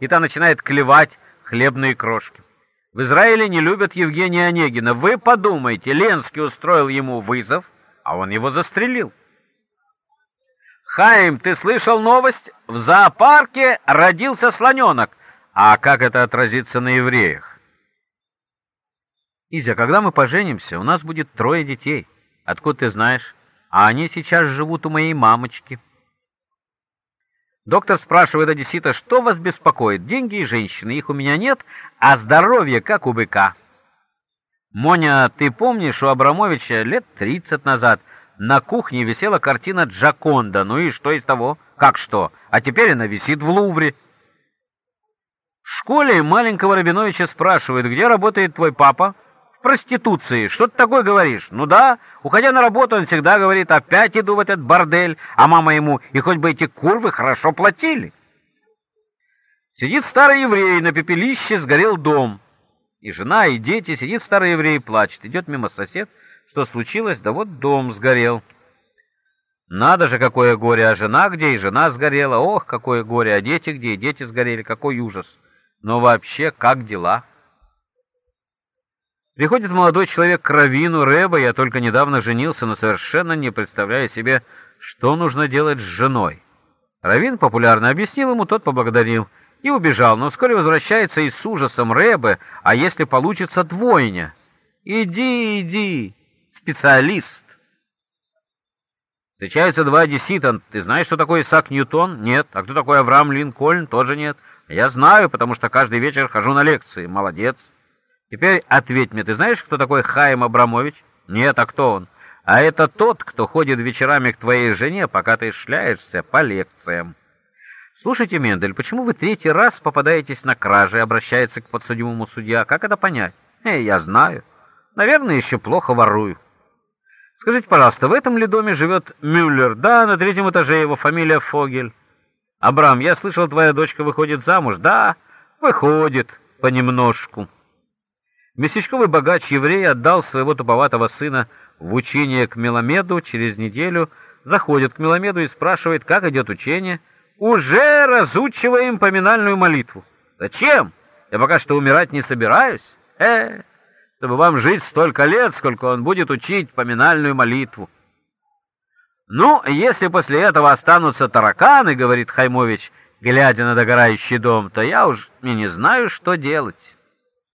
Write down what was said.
и та начинает клевать хлебные крошки. В Израиле не любят Евгения Онегина. Вы подумайте, Ленский устроил ему вызов, а он его застрелил. Хаим, ты слышал новость? В зоопарке родился слоненок. А как это отразится на евреях? Изя, когда мы поженимся, у нас будет трое детей. Откуда ты знаешь? А они сейчас живут у моей мамочки. Доктор спрашивает одессита, что вас беспокоит? Деньги и женщины, их у меня нет, а здоровье как у быка. Моня, ты помнишь, у Абрамовича лет тридцать назад на кухне висела картина Джаконда. Ну и что из того? Как что? А теперь она висит в Лувре. В школе маленького Рабиновича спрашивают, где работает твой папа? Проституции. Что ты такое говоришь? Ну да, уходя на работу, он всегда говорит, опять иду в этот бордель, а мама ему, и хоть бы эти курвы хорошо платили. Сидит старый еврей, на пепелище сгорел дом. И жена, и дети, сидит старый еврей, плачет. Идет мимо сосед, что случилось? Да вот дом сгорел. Надо же, какое горе, а жена где, и жена сгорела. Ох, какое горе, а дети где, и дети сгорели, какой ужас. Но вообще, как дела? Приходит молодой человек к раввину Рэба, я только недавно женился, но совершенно не представляю себе, что нужно делать с женой. Равин популярно объяснил ему, тот поблагодарил и убежал, но вскоре возвращается и с ужасом Рэбе, а если получится двойня? Иди, иди, специалист. Встречаются два одессита. Ты знаешь, что такое Исаак Ньютон? Нет. А кто такой Авраам Линкольн? Тоже нет. Я знаю, потому что каждый вечер хожу на лекции. Молодец. Теперь ответь мне, ты знаешь, кто такой Хаим Абрамович? Нет, а кто он? А это тот, кто ходит вечерами к твоей жене, пока ты шляешься по лекциям. Слушайте, Мендель, почему вы третий раз попадаетесь на кражи, обращается к подсудимому судья? Как это понять? Э, я знаю. Наверное, еще плохо ворую. Скажите, пожалуйста, в этом ли доме живет Мюллер? Да, на третьем этаже его фамилия Фогель. Абрам, я слышал, твоя дочка выходит замуж. Да, выходит понемножку. Местечковый богач-еврей отдал своего туповатого сына в учение к Меламеду через неделю, заходит к Меламеду и спрашивает, как идет учение. «Уже разучиваем поминальную молитву». «Зачем? Я пока что умирать не собираюсь. Э, чтобы вам жить столько лет, сколько он будет учить поминальную молитву». «Ну, если после этого останутся тараканы, — говорит Хаймович, глядя на догорающий дом, — то я уж и не знаю, что делать».